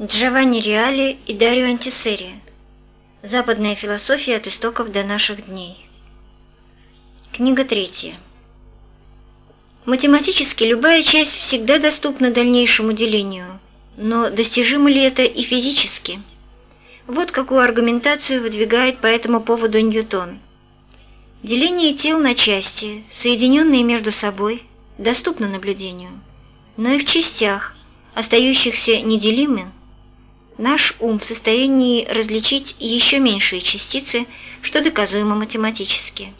Джованни Реали и Дарио Антисери. Западная философия от истоков до наших дней. Книга третья. Математически любая часть всегда доступна дальнейшему делению, но достижимо ли это и физически? Вот какую аргументацию выдвигает по этому поводу Ньютон. Деление тел на части, соединенные между собой, доступно наблюдению, но и в частях, остающихся неделимыми, наш ум в состоянии различить еще меньшие частицы, что доказуемо математически.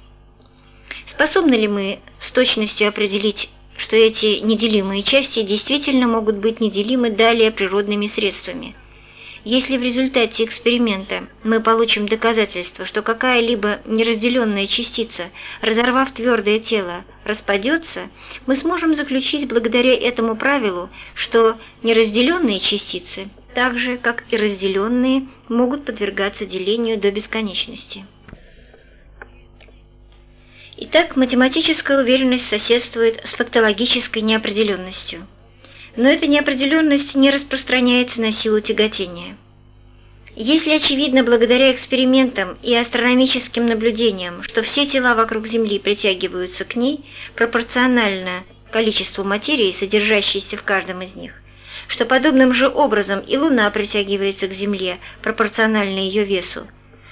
Способны ли мы с точностью определить, что эти неделимые части действительно могут быть неделимы далее природными средствами? Если в результате эксперимента мы получим доказательство, что какая-либо неразделенная частица, разорвав твердое тело, распадется, мы сможем заключить благодаря этому правилу, что неразделенные частицы – так же, как и разделенные, могут подвергаться делению до бесконечности. Итак, математическая уверенность соседствует с фактологической неопределенностью. Но эта неопределенность не распространяется на силу тяготения. Если очевидно благодаря экспериментам и астрономическим наблюдениям, что все тела вокруг Земли притягиваются к ней пропорционально количеству материи, содержащейся в каждом из них, что подобным же образом и Луна притягивается к Земле пропорционально ее весу,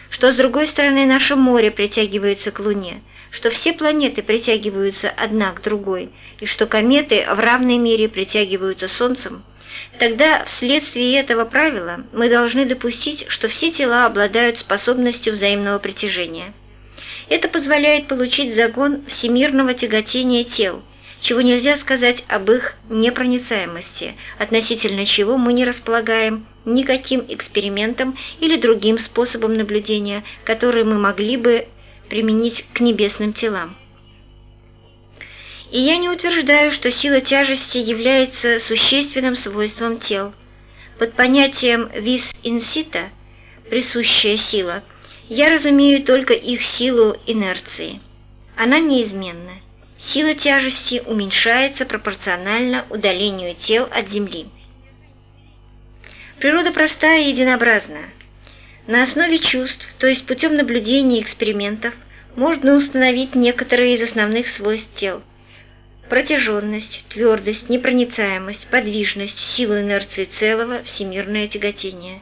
что с другой стороны наше море притягивается к Луне, что все планеты притягиваются одна к другой, и что кометы в равной мере притягиваются Солнцем, тогда вследствие этого правила мы должны допустить, что все тела обладают способностью взаимного притяжения. Это позволяет получить загон всемирного тяготения тел – чего нельзя сказать об их непроницаемости, относительно чего мы не располагаем никаким экспериментом или другим способом наблюдения, который мы могли бы применить к небесным телам. И я не утверждаю, что сила тяжести является существенным свойством тел. Под понятием «vis incita» – присущая сила – я разумею только их силу инерции. Она неизменна сила тяжести уменьшается пропорционально удалению тел от Земли. Природа простая и единообразна. На основе чувств, то есть путем наблюдений и экспериментов, можно установить некоторые из основных свойств тел. Протяженность, твердость, непроницаемость, подвижность, силу инерции целого, всемирное тяготение.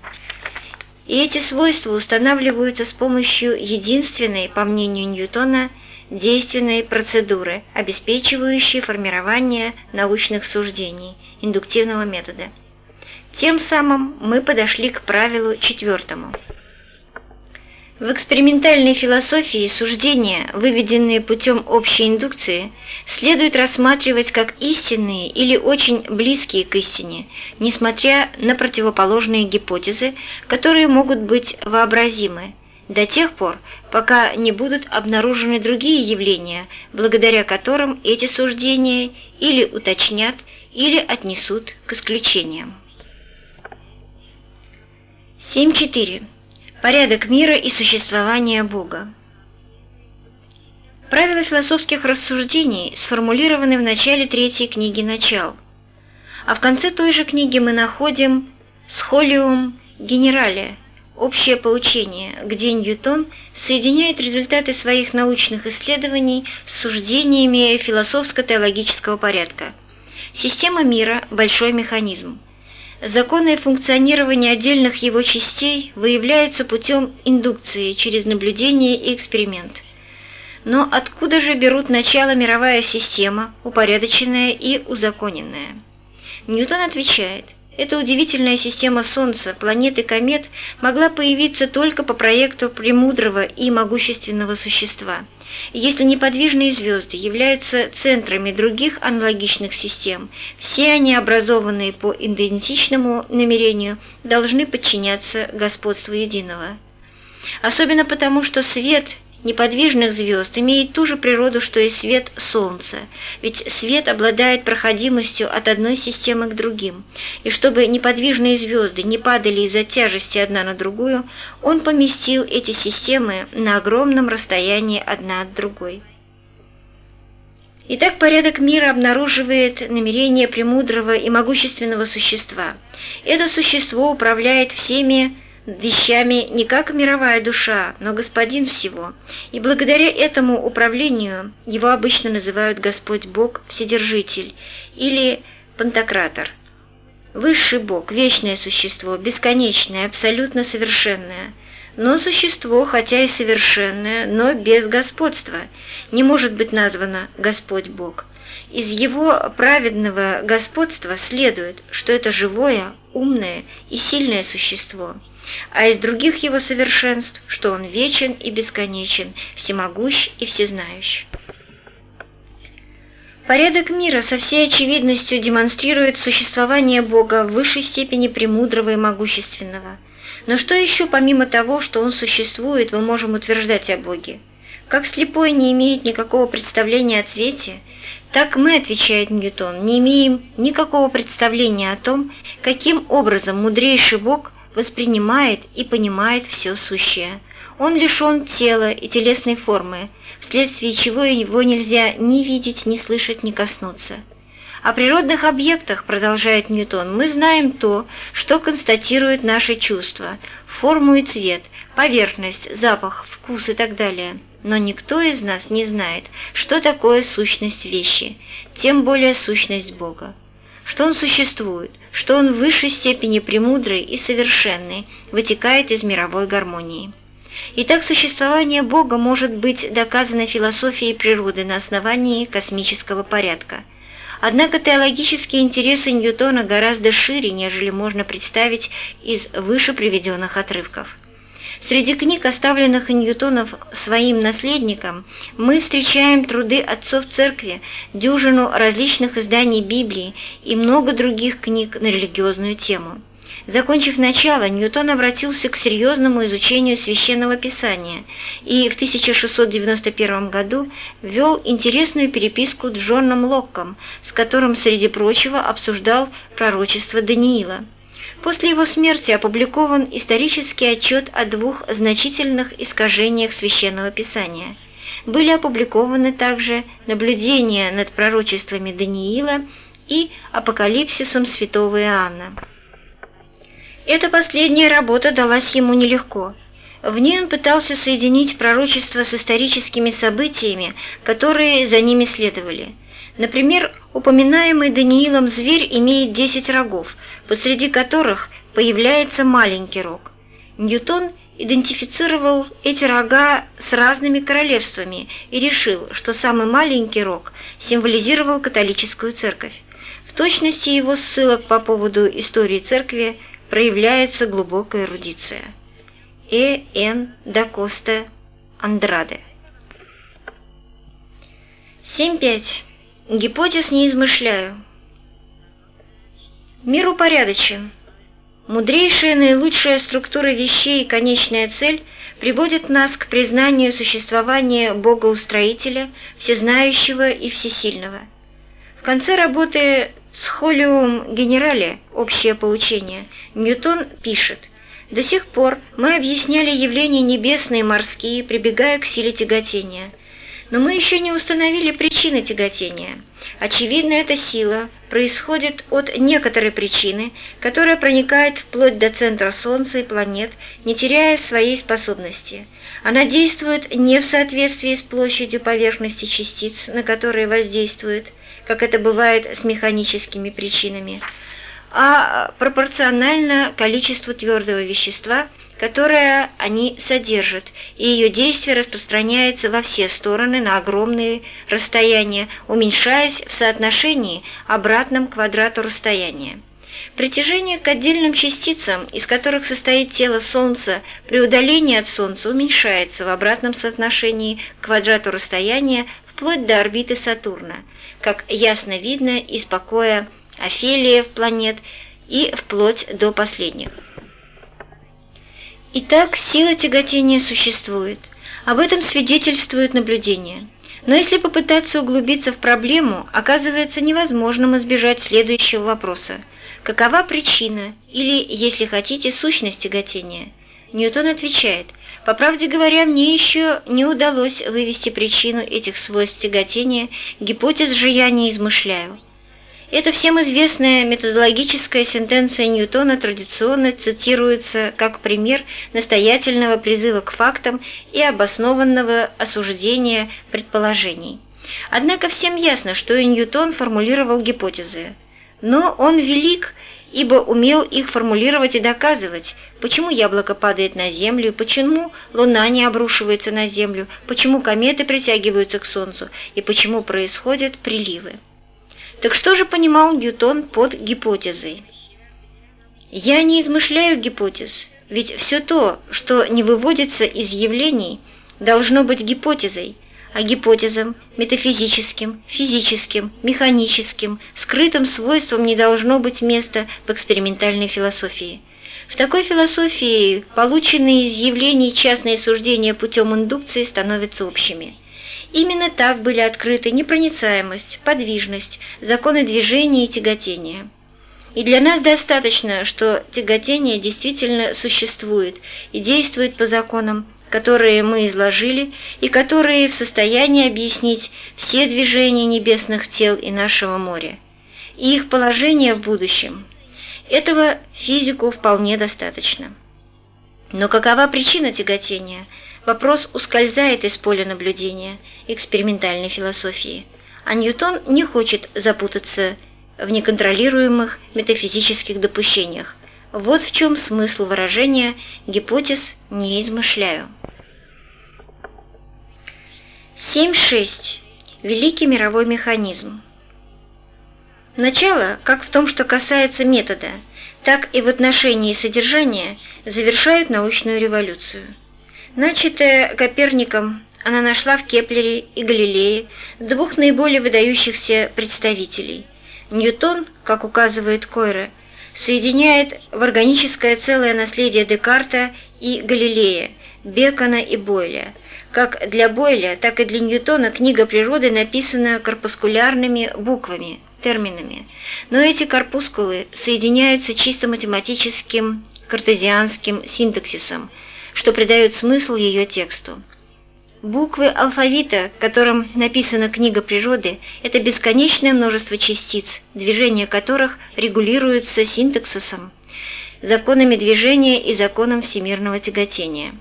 И эти свойства устанавливаются с помощью единственной, по мнению Ньютона, действенной процедуры, обеспечивающей формирование научных суждений, индуктивного метода. Тем самым мы подошли к правилу четвертому. В экспериментальной философии суждения, выведенные путем общей индукции, следует рассматривать как истинные или очень близкие к истине, несмотря на противоположные гипотезы, которые могут быть вообразимы, до тех пор, пока не будут обнаружены другие явления, благодаря которым эти суждения или уточнят, или отнесут к исключениям. 7.4. Порядок мира и существования Бога. Правила философских рассуждений сформулированы в начале третьей книги «Начал», а в конце той же книги мы находим «Схолиум генерале» общее поучение, где Ньютон соединяет результаты своих научных исследований с суждениями философско-теологического порядка. Система мира – большой механизм. Законы функционирования отдельных его частей выявляются путем индукции через наблюдение и эксперимент. Но откуда же берут начало мировая система, упорядоченная и узаконенная? Ньютон отвечает – эта удивительная система Солнца, планет и комет могла появиться только по проекту премудрого и могущественного существа. Если неподвижные звезды являются центрами других аналогичных систем, все они, образованные по идентичному намерению, должны подчиняться господству единого. Особенно потому, что свет – неподвижных звезд имеет ту же природу, что и свет Солнца, ведь свет обладает проходимостью от одной системы к другим, и чтобы неподвижные звезды не падали из-за тяжести одна на другую, он поместил эти системы на огромном расстоянии одна от другой. Итак, порядок мира обнаруживает намерение премудрого и могущественного существа. Это существо управляет всеми вещами не как мировая душа, но господин всего, и благодаря этому управлению его обычно называют Господь Бог Вседержитель или Пантократор. Высший Бог, вечное существо, бесконечное, абсолютно совершенное – но существо, хотя и совершенное, но без господства, не может быть названо Господь Бог. Из его праведного господства следует, что это живое, умное и сильное существо, а из других его совершенств, что он вечен и бесконечен, всемогущ и всезнающий. Порядок мира со всей очевидностью демонстрирует существование Бога в высшей степени премудрого и могущественного – но что еще помимо того, что он существует, мы можем утверждать о Боге? Как слепой не имеет никакого представления о цвете, так мы, отвечает Ньютон, не имеем никакого представления о том, каким образом мудрейший Бог воспринимает и понимает все сущее. Он лишен тела и телесной формы, вследствие чего его нельзя ни видеть, ни слышать, ни коснуться. О природных объектах, продолжает Ньютон, мы знаем то, что констатирует наши чувства, форму и цвет, поверхность, запах, вкус и так далее. Но никто из нас не знает, что такое сущность вещи, тем более сущность Бога. Что Он существует, что Он в высшей степени премудрый и совершенный, вытекает из мировой гармонии. Итак, существование Бога может быть доказано философией природы на основании космического порядка – Однако теологические интересы Ньютона гораздо шире, нежели можно представить из выше приведенных отрывков. Среди книг, оставленных Ньютоном своим наследникам, мы встречаем труды отцов церкви, дюжину различных изданий Библии и много других книг на религиозную тему. Закончив начало, Ньютон обратился к серьезному изучению священного писания и в 1691 году ввел интересную переписку с Джоном Локком, с которым, среди прочего, обсуждал пророчество Даниила. После его смерти опубликован исторический отчет о двух значительных искажениях священного писания. Были опубликованы также наблюдения над пророчествами Даниила и апокалипсисом святого Иоанна. Эта последняя работа далась ему нелегко. В ней он пытался соединить пророчество с историческими событиями, которые за ними следовали. Например, упоминаемый Даниилом зверь имеет десять рогов, посреди которых появляется маленький рог. Ньютон идентифицировал эти рога с разными королевствами и решил, что самый маленький рог символизировал католическую церковь. В точности его ссылок по поводу истории церкви проявляется глубокая эрудиция. Э. Н. да Коста Андраде 7.5. Гипотез не измышляю. Мир упорядочен. Мудрейшая наилучшая структура вещей и конечная цель приводит нас к признанию существования Бога-устроителя, всезнающего и всесильного. В конце работы Схолиум генерале «Общее поучение» Ньютон пишет «До сих пор мы объясняли явления небесные и морские, прибегая к силе тяготения. Но мы еще не установили причины тяготения. Очевидно, эта сила происходит от некоторой причины, которая проникает вплоть до центра Солнца и планет, не теряя своей способности. Она действует не в соответствии с площадью поверхности частиц, на которые воздействует, как это бывает с механическими причинами, а пропорционально количеству твердого вещества, которое они содержат, и ее действие распространяется во все стороны на огромные расстояния, уменьшаясь в соотношении обратном квадрату расстояния. Притяжение к отдельным частицам, из которых состоит тело Солнца, при удалении от Солнца уменьшается в обратном соотношении к квадрату расстояния вплоть до орбиты Сатурна, как ясно видно из покоя Офелиев планет и вплоть до последних. Итак, сила тяготения существует. Об этом свидетельствует наблюдение. Но если попытаться углубиться в проблему, оказывается невозможным избежать следующего вопроса. Какова причина, или, если хотите, сущность тяготения? Ньютон отвечает, По правде говоря, мне еще не удалось вывести причину этих свойств тяготения, гипотез же я не измышляю. Эта всем известная методологическая сентенция Ньютона традиционно цитируется как пример настоятельного призыва к фактам и обоснованного осуждения предположений. Однако всем ясно, что и Ньютон формулировал гипотезы. Но он велик, ибо умел их формулировать и доказывать, почему яблоко падает на Землю, почему Луна не обрушивается на Землю, почему кометы притягиваются к Солнцу и почему происходят приливы. Так что же понимал Ньютон под гипотезой? Я не измышляю гипотез, ведь все то, что не выводится из явлений, должно быть гипотезой, а гипотезам, метафизическим, физическим, механическим, скрытым свойствам не должно быть места в экспериментальной философии. В такой философии полученные из явлений частные суждения путем индукции становятся общими – Именно так были открыты непроницаемость, подвижность, законы движения и тяготения. И для нас достаточно, что тяготение действительно существует и действует по законам, которые мы изложили и которые в состоянии объяснить все движения небесных тел и нашего моря, и их положение в будущем. Этого физику вполне достаточно. Но какова причина тяготения – вопрос ускользает из поля наблюдения экспериментальной философии, а Ньютон не хочет запутаться в неконтролируемых метафизических допущениях. Вот в чем смысл выражения «гипотез не измышляю». 7.6. Великий мировой механизм. Начало, как в том, что касается метода, так и в отношении содержания, завершают научную революцию. Начатая Коперником, она нашла в Кеплере и Галилее двух наиболее выдающихся представителей. Ньютон, как указывает Койре, соединяет в органическое целое наследие Декарта и Галилея, Бекона и Бойля. Как для Бойля, так и для Ньютона книга природы написана корпускулярными буквами, терминами. Но эти корпускулы соединяются чисто математическим картезианским синтаксисом – что придает смысл ее тексту. Буквы алфавита, которым написана книга природы, это бесконечное множество частиц, движение которых регулируется синтаксисом, законами движения и законом всемирного тяготения.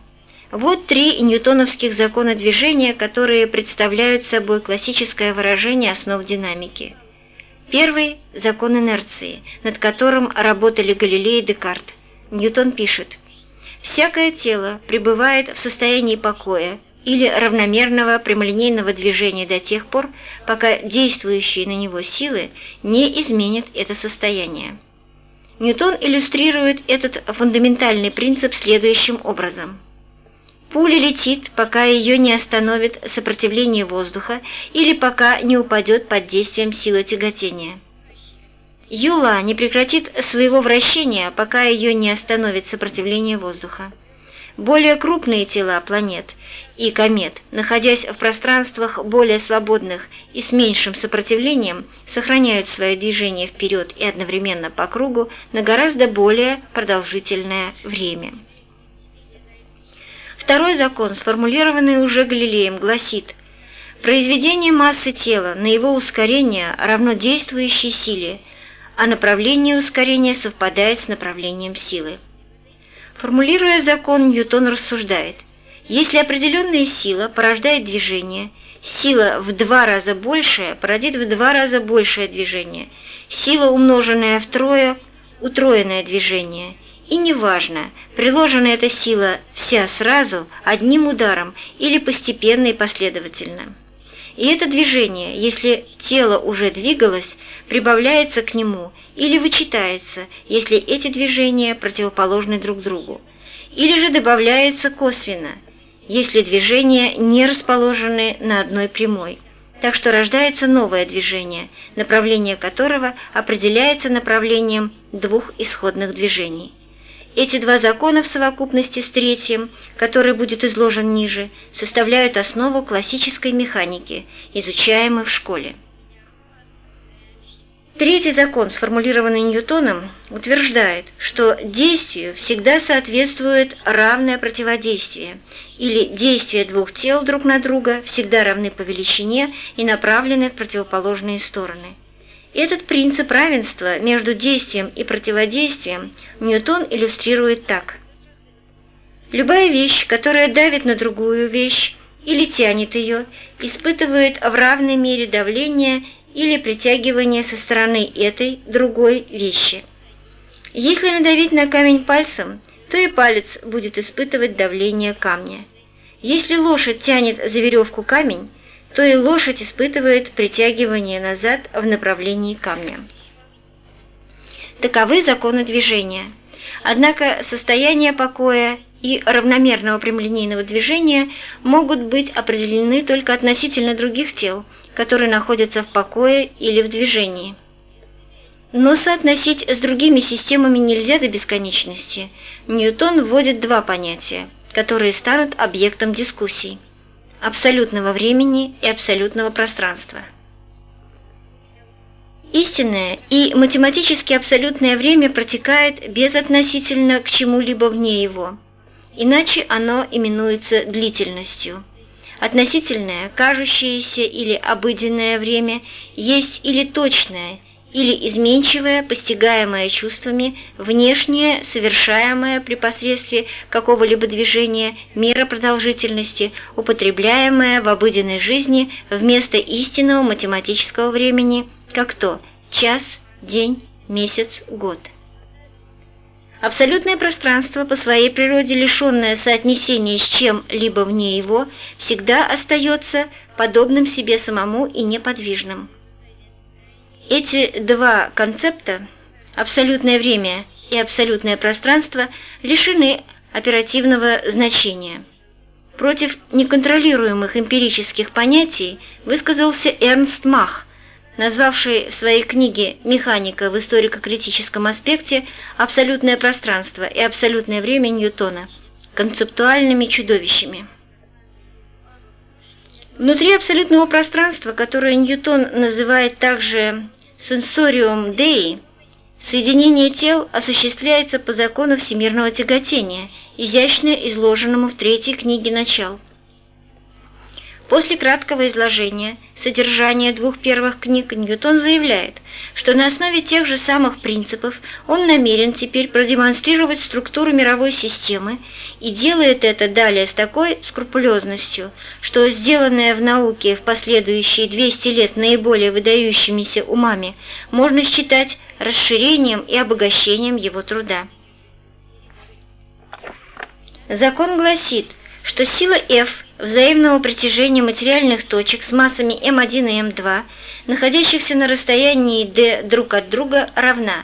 Вот три ньютоновских закона движения, которые представляют собой классическое выражение основ динамики. Первый – закон инерции, над которым работали Галилей и Декарт. Ньютон пишет – Всякое тело пребывает в состоянии покоя или равномерного прямолинейного движения до тех пор, пока действующие на него силы не изменят это состояние. Ньютон иллюстрирует этот фундаментальный принцип следующим образом. Пуля летит, пока ее не остановит сопротивление воздуха или пока не упадет под действием силы тяготения. Юла не прекратит своего вращения, пока ее не остановит сопротивление воздуха. Более крупные тела планет и комет, находясь в пространствах более свободных и с меньшим сопротивлением, сохраняют свое движение вперед и одновременно по кругу на гораздо более продолжительное время. Второй закон, сформулированный уже Галилеем, гласит – Произведение массы тела на его ускорение равно действующей силе, а направление ускорения совпадает с направлением силы. Формулируя закон, Ньютон рассуждает, если определенная сила порождает движение, сила в два раза большая породит в два раза большее движение, сила, умноженная втрое, утроенное движение, и неважно, приложена эта сила вся сразу, одним ударом или постепенно и последовательно. И это движение, если тело уже двигалось, прибавляется к нему или вычитается, если эти движения противоположны друг другу, или же добавляется косвенно, если движения не расположены на одной прямой. Так что рождается новое движение, направление которого определяется направлением двух исходных движений. Эти два закона в совокупности с третьим, который будет изложен ниже, составляют основу классической механики, изучаемой в школе. Третий закон, сформулированный Ньютоном, утверждает, что действию всегда соответствует равное противодействие, или действия двух тел друг на друга всегда равны по величине и направлены в противоположные стороны. Этот принцип равенства между действием и противодействием Ньютон иллюстрирует так. Любая вещь, которая давит на другую вещь или тянет ее, испытывает в равной мере давление или притягивание со стороны этой другой вещи. Если надавить на камень пальцем, то и палец будет испытывать давление камня. Если лошадь тянет за веревку камень, то и лошадь испытывает притягивание назад в направлении камня. Таковы законы движения. Однако состояние покоя и равномерного прямолинейного движения могут быть определены только относительно других тел, которые находятся в покое или в движении. Но соотносить с другими системами нельзя до бесконечности. Ньютон вводит два понятия, которые станут объектом дискуссий – абсолютного времени и абсолютного пространства. Истинное и математически абсолютное время протекает безотносительно к чему-либо вне его, иначе оно именуется длительностью – Относительное, кажущееся или обыденное время есть или точное, или изменчивое, постигаемое чувствами, внешнее, совершаемое при посредстве какого-либо движения, мера продолжительности, употребляемое в обыденной жизни вместо истинного математического времени, как то час, день, месяц, год. Абсолютное пространство, по своей природе лишенное соотнесения с чем-либо вне его, всегда остается подобным себе самому и неподвижным. Эти два концепта, абсолютное время и абсолютное пространство, лишены оперативного значения. Против неконтролируемых эмпирических понятий высказался Эрнст Мах, назвавший в своей книге «Механика в историко-критическом аспекте» абсолютное пространство и абсолютное время Ньютона концептуальными чудовищами. Внутри абсолютного пространства, которое Ньютон называет также «сенсориум Dei», соединение тел осуществляется по закону всемирного тяготения, изящно изложенному в третьей книге «Начал». После краткого изложения содержания двух первых книг Ньютон заявляет, что на основе тех же самых принципов он намерен теперь продемонстрировать структуру мировой системы и делает это далее с такой скрупулезностью, что сделанное в науке в последующие 200 лет наиболее выдающимися умами можно считать расширением и обогащением его труда. Закон гласит, что сила F взаимного притяжения материальных точек с массами m1 и m2, находящихся на расстоянии d друг от друга, равна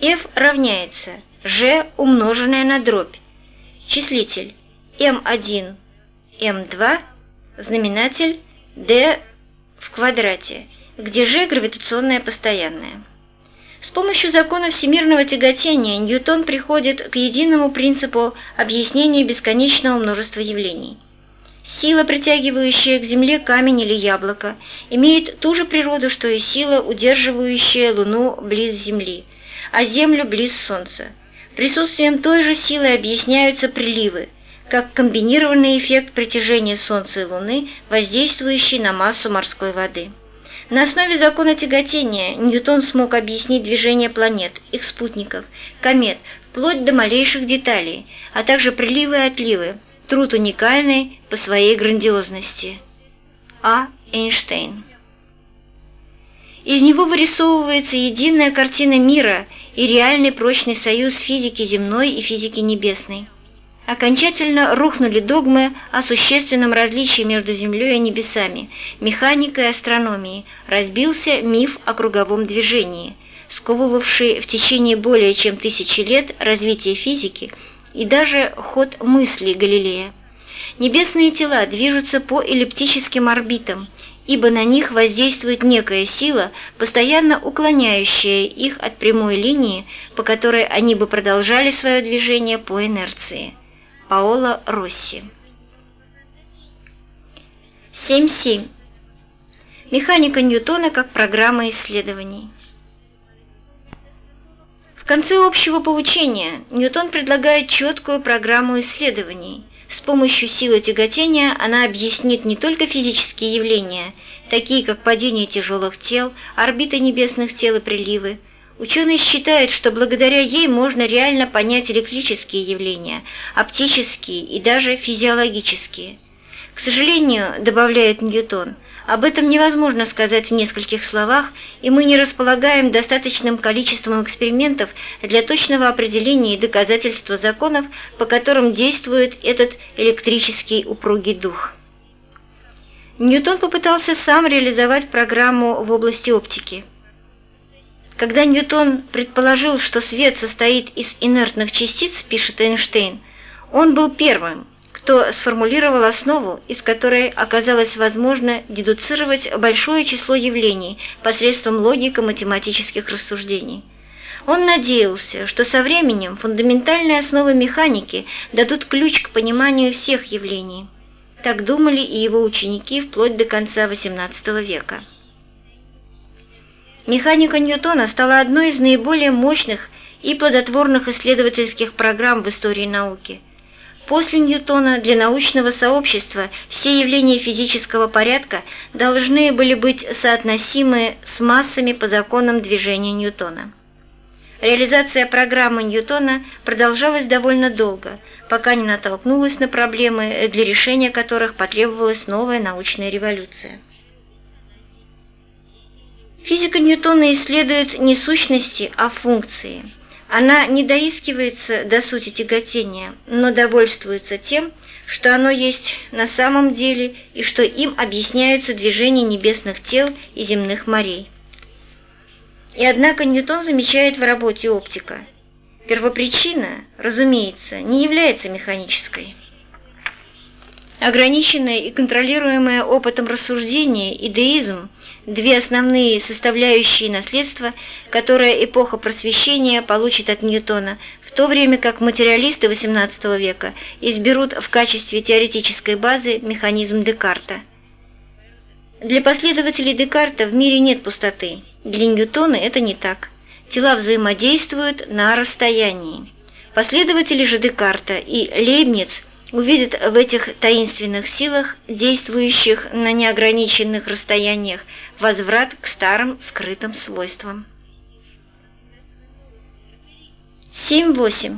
F равняется g умноженное на дробь, числитель m1, m2, знаменатель d в квадрате, где g гравитационное постоянное. С помощью закона всемирного тяготения Ньютон приходит к единому принципу объяснения бесконечного множества явлений. Сила, притягивающая к Земле камень или яблоко, имеет ту же природу, что и сила, удерживающая Луну близ Земли, а Землю близ Солнца. Присутствием той же силы объясняются приливы, как комбинированный эффект притяжения Солнца и Луны, воздействующий на массу морской воды. На основе закона тяготения Ньютон смог объяснить движение планет, их спутников, комет, вплоть до малейших деталей, а также приливы и отливы, труд уникальный по своей грандиозности. А. Эйнштейн из него вырисовывается единая картина мира и реальный прочный союз физики земной и физики небесной окончательно рухнули догмы о существенном различии между Землей и небесами, механикой и астрономией, разбился миф о круговом движении, сковывавший в течение более чем тысячи лет развитие физики и даже ход мысли Галилея. Небесные тела движутся по эллиптическим орбитам, ибо на них воздействует некая сила, постоянно уклоняющая их от прямой линии, по которой они бы продолжали свое движение по инерции. Паоло Росси. 7.7. Механика Ньютона как программа исследований. В конце общего поучения Ньютон предлагает четкую программу исследований. С помощью силы тяготения она объяснит не только физические явления, такие как падение тяжелых тел, орбиты небесных тел и приливы. Ученый считает, что благодаря ей можно реально понять электрические явления, оптические и даже физиологические. К сожалению, добавляет Ньютон, об этом невозможно сказать в нескольких словах, и мы не располагаем достаточным количеством экспериментов для точного определения и доказательства законов, по которым действует этот электрический упругий дух. Ньютон попытался сам реализовать программу в области оптики. Когда Ньютон предположил, что свет состоит из инертных частиц, пишет Эйнштейн, он был первым, кто сформулировал основу, из которой оказалось возможно дедуцировать большое число явлений посредством логико-математических рассуждений. Он надеялся, что со временем фундаментальные основы механики дадут ключ к пониманию всех явлений. Так думали и его ученики вплоть до конца XVIII века. Механика Ньютона стала одной из наиболее мощных и плодотворных исследовательских программ в истории науки – После Ньютона для научного сообщества все явления физического порядка должны были быть соотносимы с массами по законам движения Ньютона. Реализация программы Ньютона продолжалась довольно долго, пока не натолкнулась на проблемы, для решения которых потребовалась новая научная революция. Физика Ньютона исследует не сущности, а функции – она не доискивается до сути тяготения, но довольствуется тем, что оно есть на самом деле и что им объясняются движения небесных тел и земных морей. И однако Ньютон замечает в работе оптика. Первопричина, разумеется, не является механической. Ограниченное и контролируемое опытом рассуждение, идеизм – две основные составляющие наследства, которое эпоха просвещения получит от Ньютона, в то время как материалисты XVIII века изберут в качестве теоретической базы механизм Декарта. Для последователей Декарта в мире нет пустоты, для Ньютона это не так. Тела взаимодействуют на расстоянии. Последователи же Декарта и Лейбниц – увидит в этих таинственных силах, действующих на неограниченных расстояниях, возврат к старым скрытым свойствам. 7.8.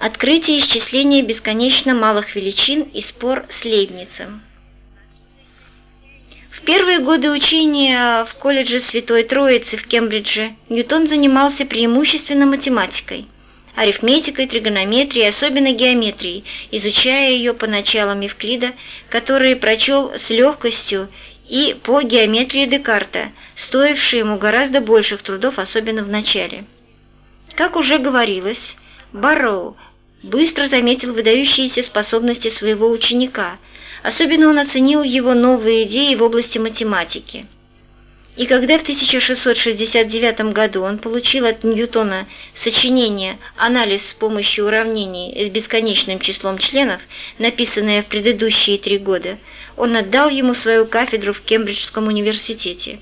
Открытие исчисления бесконечно малых величин и спор с Лейбницем. В первые годы учения в колледже Святой Троицы в Кембридже Ньютон занимался преимущественно математикой – арифметикой, тригонометрией, особенно геометрией, изучая ее по началам Евклида, который прочел с легкостью и по геометрии Декарта, стоившей ему гораздо больших трудов, особенно в начале. Как уже говорилось, Барроу быстро заметил выдающиеся способности своего ученика, особенно он оценил его новые идеи в области математики. И когда в 1669 году он получил от Ньютона сочинение «Анализ с помощью уравнений с бесконечным числом членов», написанное в предыдущие три года, он отдал ему свою кафедру в Кембриджском университете.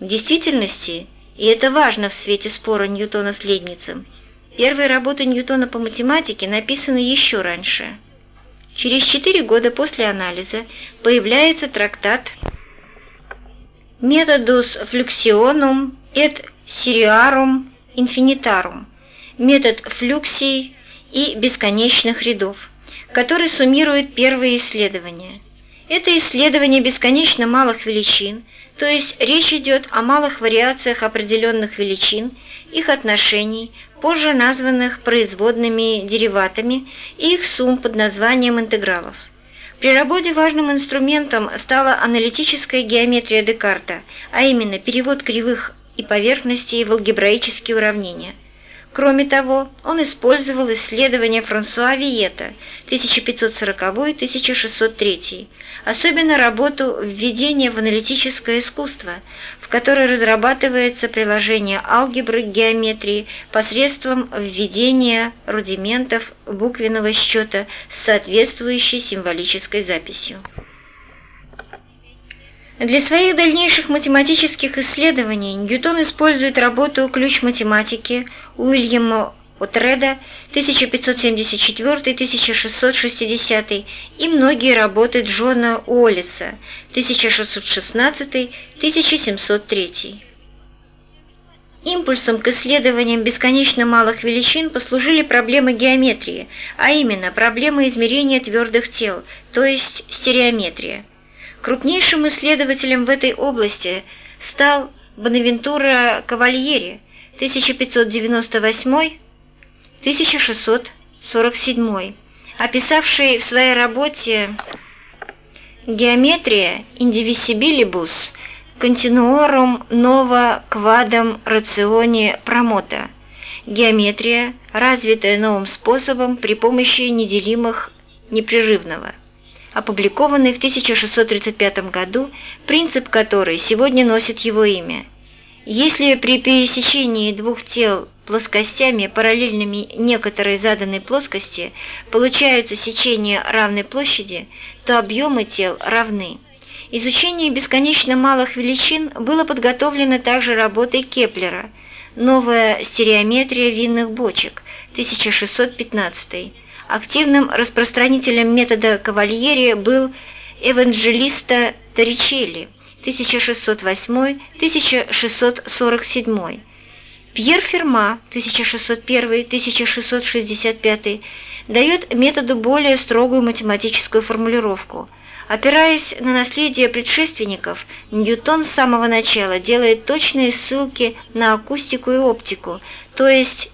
В действительности, и это важно в свете спора Ньютона с Лейбницем, первые работы Ньютона по математике написаны еще раньше. Через четыре года после анализа появляется трактат методус fluxionum et seriarum infinitarum, метод флюксий и бесконечных рядов, который суммирует первые исследования. Это исследование бесконечно малых величин, то есть речь идет о малых вариациях определенных величин, их отношений, позже названных производными дериватами, и их сумм под названием интегралов. При работе важным инструментом стала аналитическая геометрия Декарта, а именно перевод кривых и поверхностей в алгебраические уравнения. Кроме того, он использовал исследования Франсуа Виета 1540-1603, особенно работу «Введение в аналитическое искусство», в которой разрабатывается приложение алгебры к геометрии посредством введения рудиментов буквенного счета с соответствующей символической записью. Для своих дальнейших математических исследований Ньютон использует работу «Ключ математики» Уильяма Отреда 1574-1660 и многие работы Джона Уоллиса 1616-1703. Импульсом к исследованиям бесконечно малых величин послужили проблемы геометрии, а именно проблемы измерения твердых тел, то есть стереометрия. Крупнейшим исследователем в этой области стал Бонавентура Кавальери 1598-1647, описавший в своей работе «Геометрия indivisibilibus continuorum nova quadam ratione promota» геометрия, развитая новым способом при помощи неделимых непрерывного опубликованный в 1635 году, принцип которой сегодня носит его имя. Если при пересечении двух тел плоскостями, параллельными некоторой заданной плоскости, получаются сечения равной площади, то объемы тел равны. Изучение бесконечно малых величин было подготовлено также работой Кеплера «Новая стереометрия винных бочек» 1615 Активным распространителем метода Кавальери был Эванжелиста Торричелли 1608-1647, Пьер Ферма 1601-1665 дает методу более строгую математическую формулировку. Опираясь на наследие предшественников, Ньютон с самого начала делает точные ссылки на акустику и оптику, то есть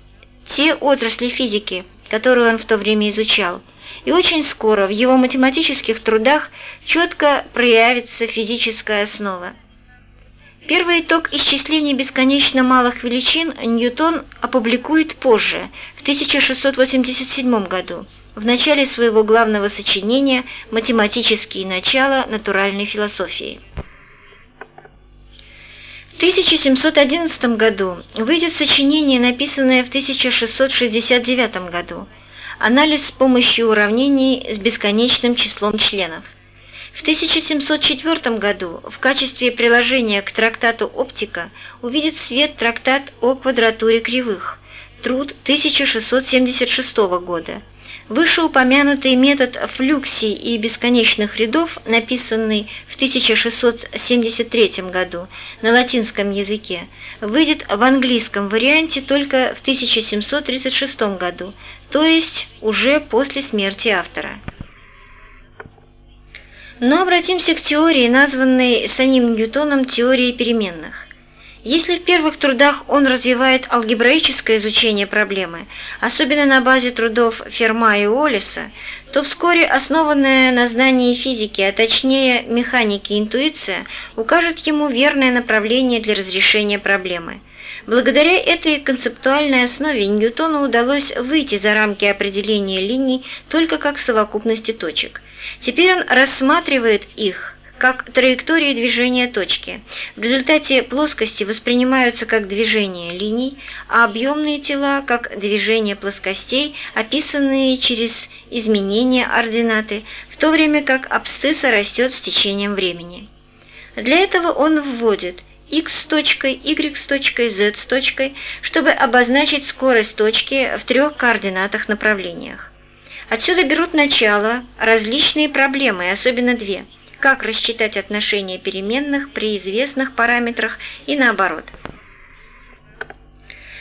те отрасли физики, которую он в то время изучал, и очень скоро в его математических трудах четко проявится физическая основа. Первый итог исчислений бесконечно малых величин Ньютон опубликует позже, в 1687 году, в начале своего главного сочинения «Математические начала натуральной философии». В 1711 году выйдет сочинение, написанное в 1669 году. «Анализ с помощью уравнений с бесконечным числом членов». В 1704 году в качестве приложения к трактату «Оптика» увидит свет трактат о квадратуре кривых, труд 1676 года – Вышеупомянутый метод флюксий и бесконечных рядов, написанный в 1673 году на латинском языке, выйдет в английском варианте только в 1736 году, то есть уже после смерти автора. Но обратимся к теории, названной самим Ньютоном теорией переменных. Если в первых трудах он развивает алгебраическое изучение проблемы, особенно на базе трудов Ферма и Уоллеса, то вскоре основанная на знании физики, а точнее механики интуиция, укажет ему верное направление для разрешения проблемы. Благодаря этой концептуальной основе Ньютону удалось выйти за рамки определения линий только как совокупности точек. Теперь он рассматривает их – как траектории движения точки. В результате плоскости воспринимаются как движение линий, а объемные тела – как движение плоскостей, описанные через изменение ординаты, в то время как абсцисса растет с течением времени. Для этого он вводит x с точкой, y с точкой, z с точкой, чтобы обозначить скорость точки в трех координатах направлениях. Отсюда берут начало различные проблемы, особенно две – как рассчитать отношение переменных при известных параметрах и наоборот.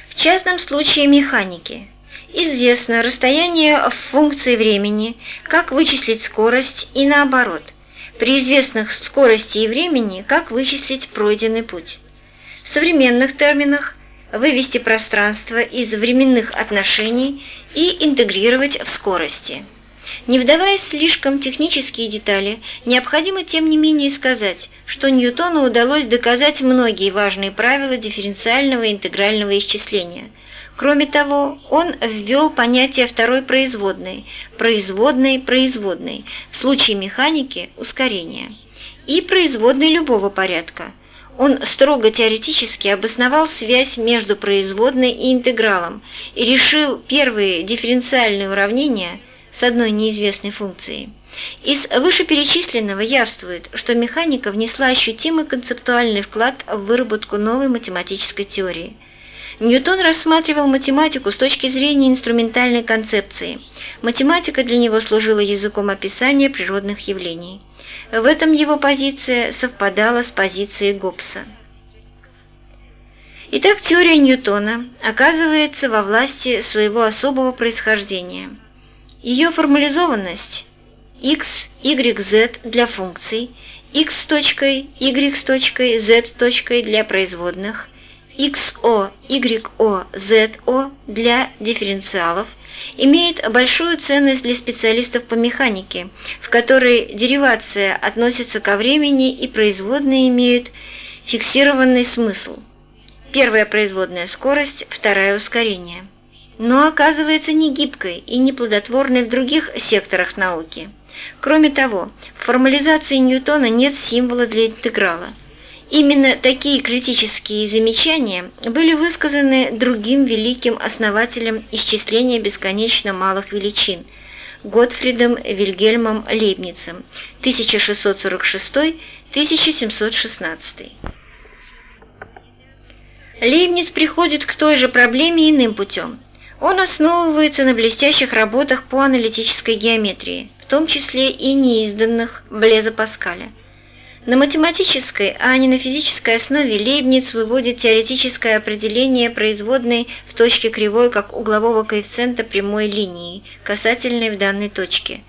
В частном случае механики. Известно расстояние в функции времени, как вычислить скорость и наоборот. При известных скорости и времени, как вычислить пройденный путь. В современных терминах вывести пространство из временных отношений и интегрировать в скорости. Не вдаваясь слишком в технические детали, необходимо тем не менее сказать, что Ньютону удалось доказать многие важные правила дифференциального и интегрального исчисления. Кроме того, он ввел понятие второй производной, производной производной, в случае механики – ускорения, и производной любого порядка. Он строго теоретически обосновал связь между производной и интегралом и решил первые дифференциальные уравнения – с одной неизвестной функцией. Из вышеперечисленного явствует, что механика внесла ощутимый концептуальный вклад в выработку новой математической теории. Ньютон рассматривал математику с точки зрения инструментальной концепции. Математика для него служила языком описания природных явлений. В этом его позиция совпадала с позицией Гоббса. Итак, теория Ньютона оказывается во власти своего особого происхождения. Ее формализованность x, y, z для функций, x точкой, y с точкой, z точкой для производных, xo, yo, zo для дифференциалов, имеет большую ценность для специалистов по механике, в которой деривация относится ко времени и производные имеют фиксированный смысл. Первая производная скорость, вторая ускорение. Но оказывается не гибкой и не плодотворной в других секторах науки. Кроме того, в формализации Ньютона нет символа для интеграла. Именно такие критические замечания были высказаны другим великим основателем исчисления бесконечно малых величин – Готфридом Вильгельмом Лейбницем 1646-1716. Лейбниц приходит к той же проблеме иным путем. Он основывается на блестящих работах по аналитической геометрии, в том числе и неизданных Блеза Паскаля. На математической, а не на физической основе Лейбниц выводит теоретическое определение производной в точке кривой как углового коэффициента прямой линии, касательной в данной точке.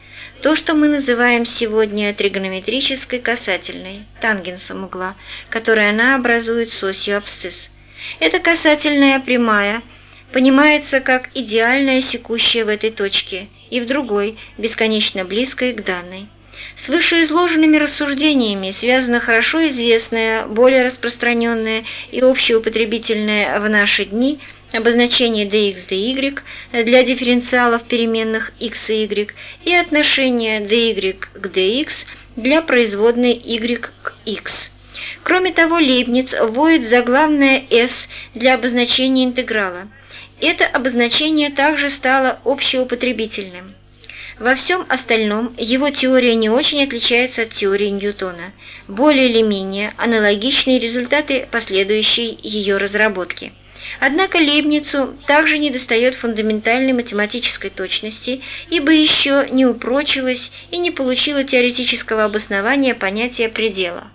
То, что мы называем сегодня тригонометрической касательной, тангенсом угла, которой она образует с осью абсцисс. Эта касательная прямая понимается как идеальная секущая в этой точке и в другой, бесконечно близкой к данной. С вышеизложенными рассуждениями связано хорошо известное, более распространенное и общеупотребительное в наши дни обозначение dx dy для дифференциалов переменных x и y и отношение dy к dx для производной y к x. Кроме того, Лейбниц вводит заглавное «s» для обозначения интеграла. Это обозначение также стало общеупотребительным. Во всем остальном его теория не очень отличается от теории Ньютона. Более или менее аналогичные результаты последующей ее разработки. Однако Лейбницу также недостает фундаментальной математической точности, ибо еще не упрочилось и не получило теоретического обоснования понятия предела.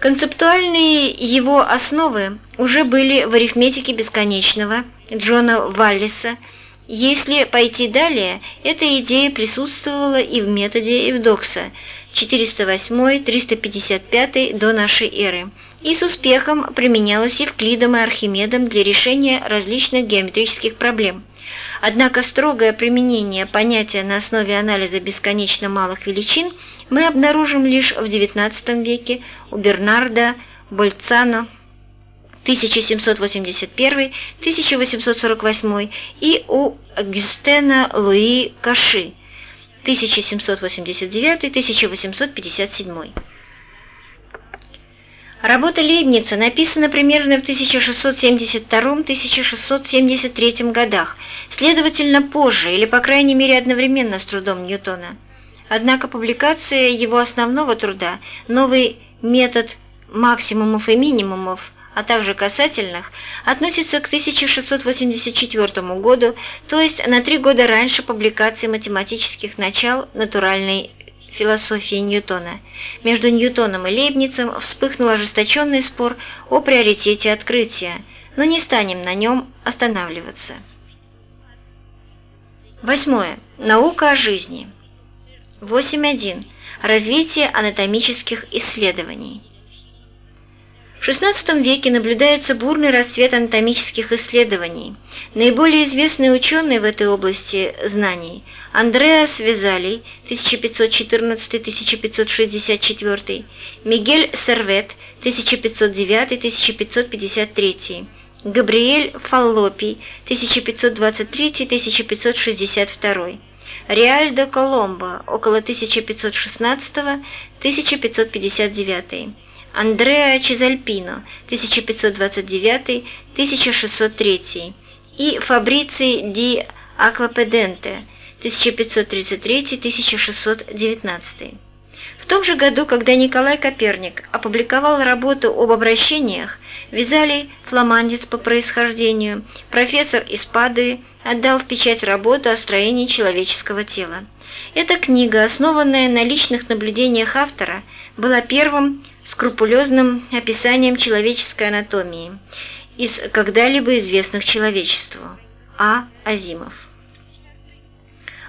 Концептуальные его основы уже были в арифметике бесконечного Джона Валлиса. Если пойти далее, эта идея присутствовала и в методе Евдокса 408-355 до нашей эры и с успехом применялась Евклидом и Архимедом для решения различных геометрических проблем. Однако строгое применение понятия на основе анализа бесконечно малых величин – мы обнаружим лишь в XIX веке у Бернарда Больцано 1781-1848 и у Агюстена Луи Каши 1789-1857. Работа Лейбница написана примерно в 1672-1673 годах, следовательно позже или по крайней мере одновременно с трудом Ньютона. Однако публикация его основного труда «Новый метод максимумов и минимумов», а также касательных, относится к 1684 году, то есть на три года раньше публикации математических начал натуральной философии Ньютона. Между Ньютоном и Лейбницем вспыхнул ожесточенный спор о приоритете открытия, но не станем на нем останавливаться. Восьмое. Наука о жизни. 8.1. Развитие анатомических исследований. В XVI веке наблюдается бурный расцвет анатомических исследований. Наиболее известные ученые в этой области знаний – Андреас Визалий, 1514-1564, Мигель Сервет, 1509-1553, Габриэль Фаллопий, 1523-1562. Реальдо Коломбо около 1516-1559, Андреа Чезальпино 1529-1603 и Фабриций ди Аквапеденте 1533-1619. В том же году, когда Николай Коперник опубликовал работу об обращениях, Визалий, фламандец по происхождению, профессор из Падуи, отдал в печать работу о строении человеческого тела. Эта книга, основанная на личных наблюдениях автора, была первым скрупулезным описанием человеческой анатомии из когда-либо известных человечеству. А. Азимов.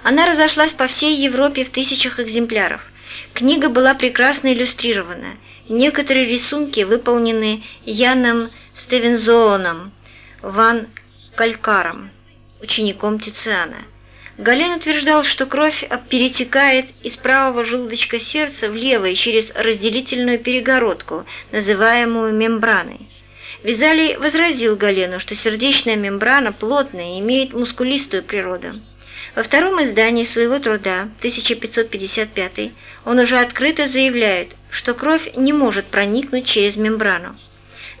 Она разошлась по всей Европе в тысячах экземпляров – Книга была прекрасно иллюстрирована. Некоторые рисунки выполнены Яном Стевензооном, Ван Калькаром, учеником Тициана. Гален утверждал, что кровь перетекает из правого желудочка сердца в левый через разделительную перегородку, называемую мембраной. Визалий возразил Галену, что сердечная мембрана плотная и имеет мускулистую природу. Во втором издании своего труда, 1555, он уже открыто заявляет, что кровь не может проникнуть через мембрану.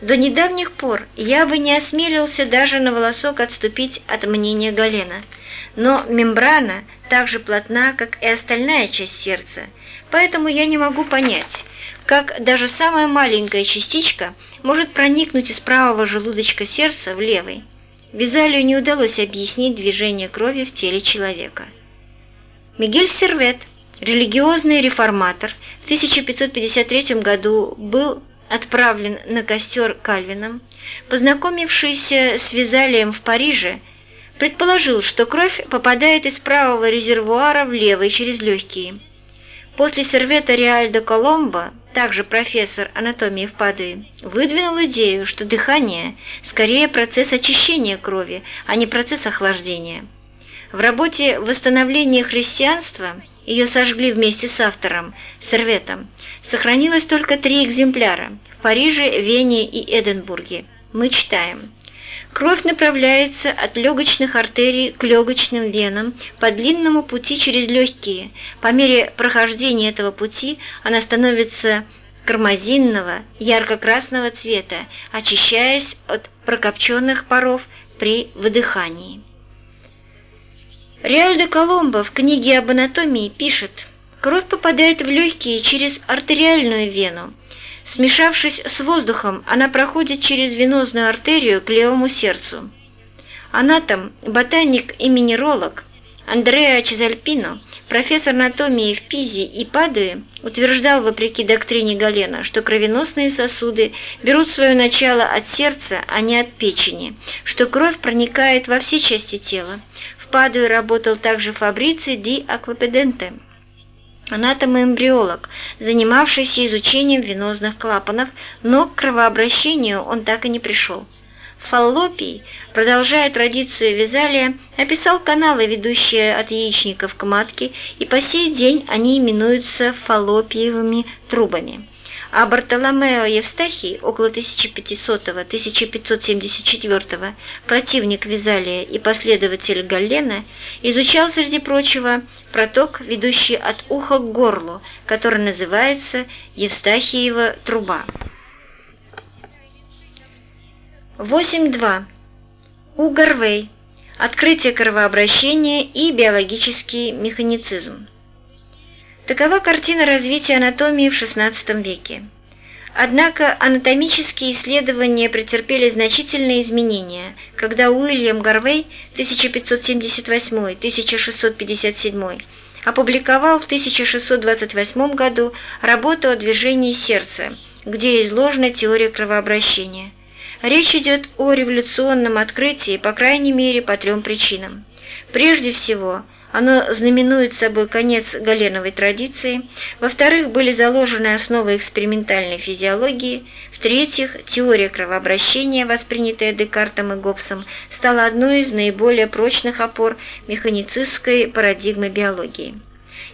До недавних пор я бы не осмелился даже на волосок отступить от мнения Галена, но мембрана так же плотна, как и остальная часть сердца, поэтому я не могу понять, как даже самая маленькая частичка может проникнуть из правого желудочка сердца в левый. Визалию не удалось объяснить движение крови в теле человека. Мигель Сервет, религиозный реформатор, в 1553 году был отправлен на костер Кальвином, познакомившийся с Визалием в Париже, предположил, что кровь попадает из правого резервуара в левый через легкие. После сервета Реальдо Коломбо также профессор анатомии в Падуе, выдвинул идею, что дыхание скорее процесс очищения крови, а не процесс охлаждения. В работе «Восстановление христианства» ее сожгли вместе с автором, Серветом, сохранилось только три экземпляра – в Париже, Вене и Эдинбурге. Мы читаем. Кровь направляется от легочных артерий к легочным венам по длинному пути через легкие. По мере прохождения этого пути она становится кармазинного, ярко-красного цвета, очищаясь от прокопченных паров при выдыхании. Реаль де Коломбо в книге об анатомии пишет, кровь попадает в легкие через артериальную вену, Смешавшись с воздухом, она проходит через венозную артерию к левому сердцу. Анатом, ботаник и минеролог Андреа Чезальпино, профессор анатомии в Пизе и Падуе, утверждал, вопреки доктрине Галена, что кровеносные сосуды берут свое начало от сердца, а не от печени, что кровь проникает во все части тела. В Падуе работал также Фабриций ди Аквапеденте анатом эмбриолог, занимавшийся изучением венозных клапанов, но к кровообращению он так и не пришел. Фаллопий, продолжая традицию Визалия, описал каналы, ведущие от яичников к матке, и по сей день они именуются фаллопиевыми трубами а Бартоломео Евстахий около 1500-1574 противник Визалия и последователь Галлена, изучал, среди прочего, проток, ведущий от уха к горлу, который называется Евстахиева труба. 8.2. У Гарвей. Открытие кровообращения и биологический механицизм. Такова картина развития анатомии в XVI веке. Однако анатомические исследования претерпели значительные изменения, когда Уильям Гарвей 1578-1657 опубликовал в 1628 году работу о движении сердца, где изложена теория кровообращения. Речь идет о революционном открытии, по крайней мере, по трем причинам. Прежде всего – оно знаменует собой конец галеновой традиции. Во-вторых, были заложены основы экспериментальной физиологии. В-третьих, теория кровообращения, воспринятая Декартом и Гоббсом, стала одной из наиболее прочных опор механицистской парадигмы биологии.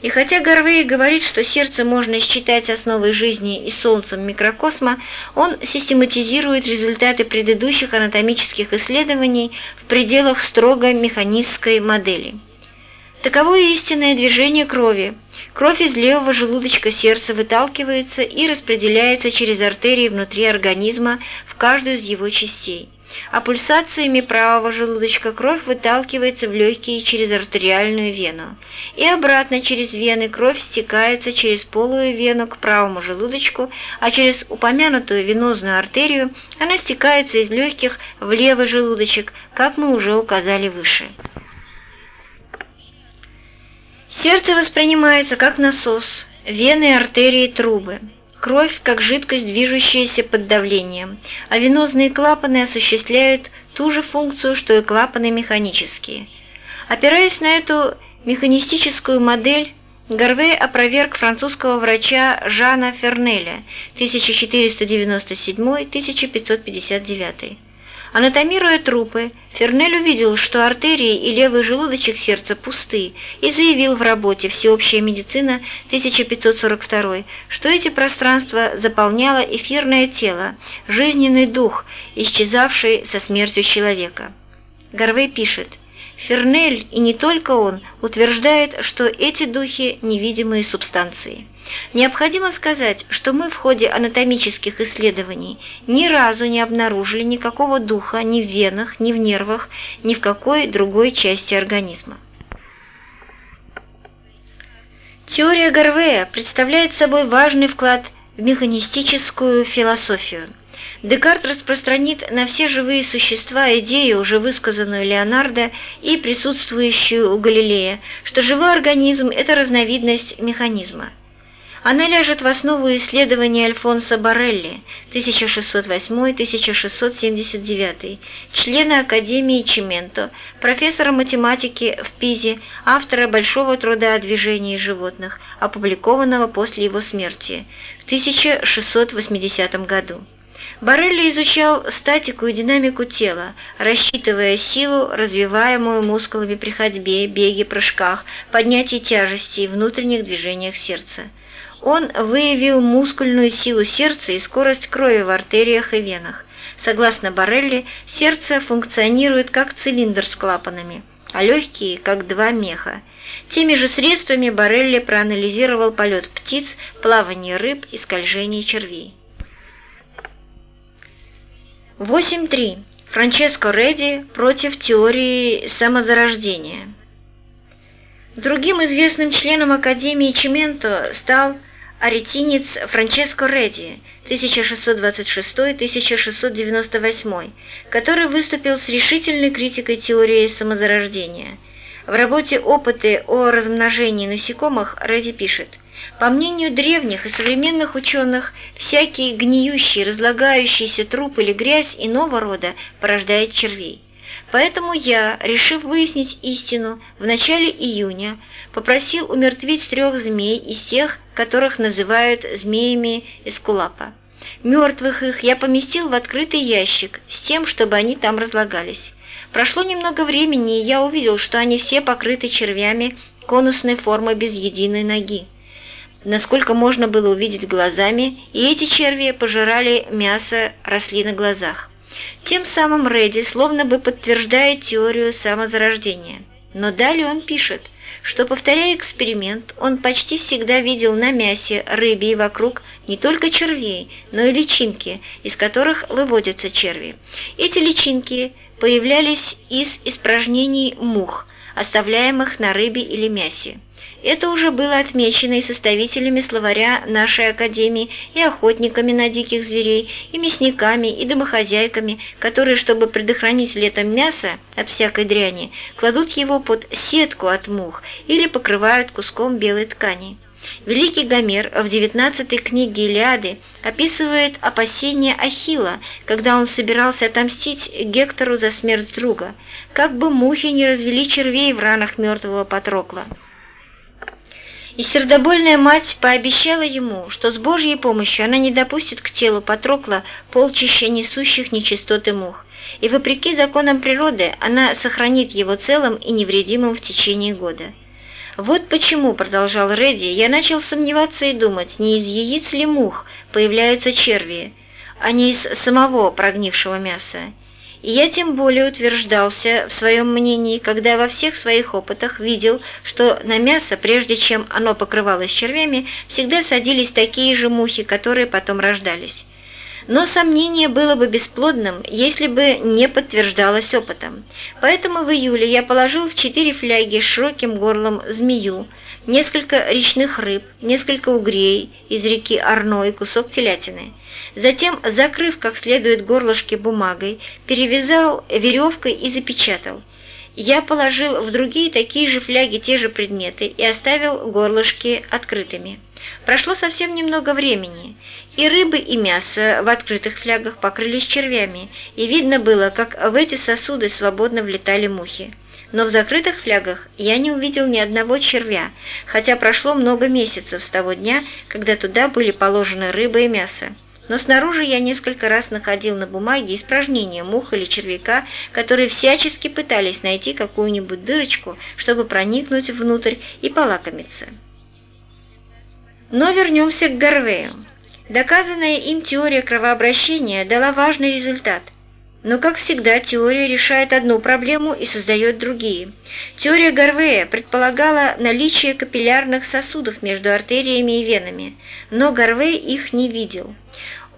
И хотя Гарвей говорит, что сердце можно считать основой жизни и солнцем микрокосма, он систематизирует результаты предыдущих анатомических исследований в пределах строго механистской модели. Таково истинное движение крови. Кровь из левого желудочка сердца выталкивается и распределяется через артерии внутри организма в каждую из его частей. а пульсациями правого желудочка кровь выталкивается в легкие через артериальную вену. И обратно через вены кровь стекается через полую вену к правому желудочку, а через упомянутую венозную артерию она стекается из легких в левый желудочек, как мы уже указали выше. Сердце воспринимается как насос, вены, артерии, трубы. Кровь как жидкость, движущаяся под давлением, а венозные клапаны осуществляют ту же функцию, что и клапаны механические. Опираясь на эту механистическую модель, Гарвей опроверг французского врача Жана Фернеля 1497-1559. Анатомируя трупы, Фернель увидел, что артерии и левый желудочек сердца пусты, и заявил в работе «Всеобщая медицина» 1542, что эти пространства заполняло эфирное тело, жизненный дух, исчезавший со смертью человека. Гарвей пишет – Фернель, и не только он, утверждает, что эти духи – невидимые субстанции. Необходимо сказать, что мы в ходе анатомических исследований ни разу не обнаружили никакого духа ни в венах, ни в нервах, ни в какой другой части организма. Теория Гарвея представляет собой важный вклад в механистическую философию – Декарт распространит на все живые существа идею, уже высказанную Леонардо и присутствующую у Галилея, что живой организм – это разновидность механизма. Она ляжет в основу исследований Альфонсо Барелли 1608-1679, члена Академии Чименто, профессора математики в Пизе, автора большого труда о движении животных, опубликованного после его смерти в 1680 году. Барелли изучал статику и динамику тела, рассчитывая силу, развиваемую мускулами при ходьбе, беге, прыжках, поднятии тяжести и внутренних движениях сердца. Он выявил мускульную силу сердца и скорость крови в артериях и венах. Согласно Барелли, сердце функционирует как цилиндр с клапанами, а легкие – как два меха. Теми же средствами Барелли проанализировал полет птиц, плавание рыб и скольжение червей. 8.3. Франческо Редди против теории самозарождения. Другим известным членом Академии Чименто стал аретинец Франческо Редди 1626-1698, который выступил с решительной критикой теории самозарождения. В работе «Опыты о размножении насекомых» Редди пишет – по мнению древних и современных ученых, всякий гниющий, разлагающийся труп или грязь иного рода порождает червей. Поэтому я, решив выяснить истину, в начале июня попросил умертвить трех змей из тех, которых называют змеями Эскулапа. Мертвых их я поместил в открытый ящик с тем, чтобы они там разлагались. Прошло немного времени, и я увидел, что они все покрыты червями конусной формы без единой ноги насколько можно было увидеть глазами, и эти черви пожирали мясо, росли на глазах. Тем самым Редди словно бы подтверждает теорию самозарождения. Но далее он пишет, что, повторяя эксперимент, он почти всегда видел на мясе, рыбе и вокруг не только червей, но и личинки, из которых выводятся черви. Эти личинки появлялись из испражнений мух, оставляемых на рыбе или мясе. Это уже было отмечено и составителями словаря нашей Академии, и охотниками на диких зверей, и мясниками, и домохозяйками, которые, чтобы предохранить летом мясо от всякой дряни, кладут его под сетку от мух или покрывают куском белой ткани. Великий Гомер в девятнадцатой книге Илиады описывает опасения Ахилла, когда он собирался отомстить Гектору за смерть друга, как бы мухи не развели червей в ранах мертвого Патрокла. И сердобольная мать пообещала ему, что с Божьей помощью она не допустит к телу Патрокла полчища несущих нечистоты мух, и вопреки законам природы она сохранит его целым и невредимым в течение года. «Вот почему», — продолжал Редди, — «я начал сомневаться и думать, не из яиц ли мух появляются черви, а не из самого прогнившего мяса. И я тем более утверждался в своем мнении, когда во всех своих опытах видел, что на мясо, прежде чем оно покрывалось червями, всегда садились такие же мухи, которые потом рождались. Но сомнение было бы бесплодным, если бы не подтверждалось опытом. Поэтому в июле я положил в четыре фляги с широким горлом змею, несколько речных рыб, несколько угрей из реки Арно и кусок телятины. Затем, закрыв как следует горлышки бумагой, перевязал веревкой и запечатал. Я положил в другие такие же фляги те же предметы и оставил горлышки открытыми. Прошло совсем немного времени, и рыбы, и мясо в открытых флягах покрылись червями, и видно было, как в эти сосуды свободно влетали мухи. Но в закрытых флягах я не увидел ни одного червя, хотя прошло много месяцев с того дня, когда туда были положены рыба и мясо. Но снаружи я несколько раз находил на бумаге испражнения мух или червяка, которые всячески пытались найти какую-нибудь дырочку, чтобы проникнуть внутрь и полакомиться. Но вернемся к Гарвею. Доказанная им теория кровообращения дала важный результат. Но, как всегда, теория решает одну проблему и создает другие. Теория Гарвея предполагала наличие капиллярных сосудов между артериями и венами, но Гарвей их не видел.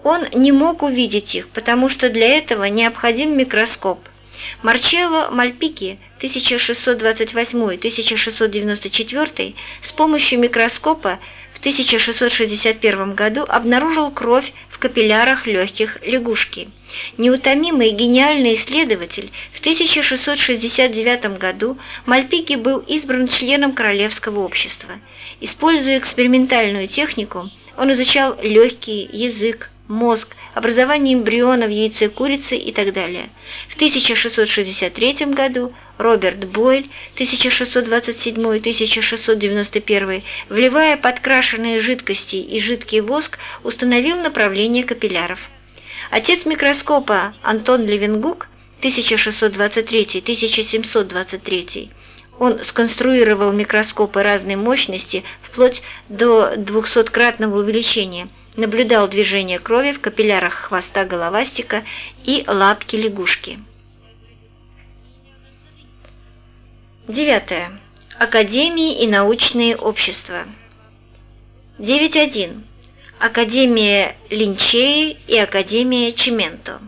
Он не мог увидеть их, потому что для этого необходим микроскоп. Марчелло Мальпики 1628-1694 с помощью микроскопа в 1661 году обнаружил кровь в капиллярах легких лягушки. Неутомимый и гениальный исследователь, в 1669 году Мальпиги был избран членом Королевского общества. Используя экспериментальную технику, он изучал легкий, язык, мозг, образование эмбриона в яйце курицы и так далее. В 1663 году Роберт Бойль 1627-1691, вливая подкрашенные жидкости и жидкий воск, установил направление капилляров. Отец микроскопа Антон Левенгук 1623-1723 он сконструировал микроскопы разной мощности вплоть до 200-кратного увеличения, наблюдал движение крови в капиллярах хвоста головастика и лапки лягушки. Девятое. Академии и научные общества. 9.1. Академия Линчеи и Академия Чименто.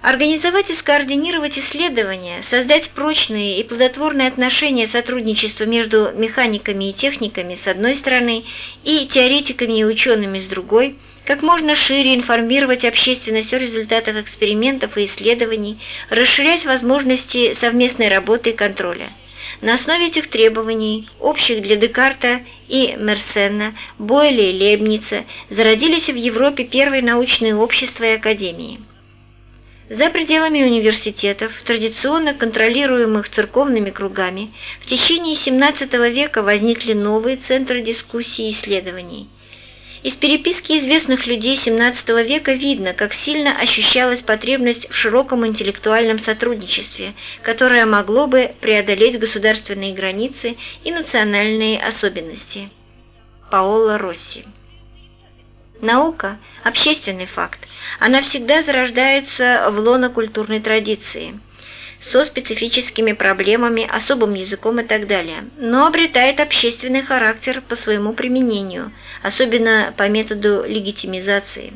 Организовать и скоординировать исследования, создать прочные и плодотворные отношения сотрудничества между механиками и техниками с одной стороны и теоретиками и учеными с другой, как можно шире информировать общественность о результатах экспериментов и исследований, расширять возможности совместной работы и контроля. На основе этих требований, общих для Декарта и Мерсена, Бойля и Лейбница, зародились в Европе первые научные общества и академии. За пределами университетов, традиционно контролируемых церковными кругами, в течение XVII века возникли новые центры дискуссий и исследований. Из переписки известных людей XVII века видно, как сильно ощущалась потребность в широком интеллектуальном сотрудничестве, которое могло бы преодолеть государственные границы и национальные особенности. Паоло Росси Наука – общественный факт. Она всегда зарождается в лонокультурной традиции, со специфическими проблемами, особым языком и так далее, но обретает общественный характер по своему применению, особенно по методу легитимизации.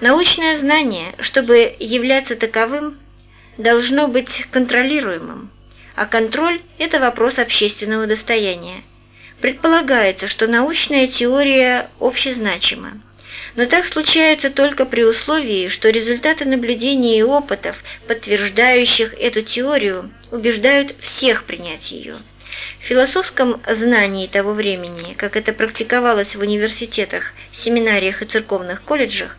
Научное знание, чтобы являться таковым, должно быть контролируемым, а контроль – это вопрос общественного достояния. Предполагается, что научная теория общезначима. Но так случается только при условии, что результаты наблюдений и опытов, подтверждающих эту теорию, убеждают всех принять ее. В философском знании того времени, как это практиковалось в университетах, семинариях и церковных колледжах,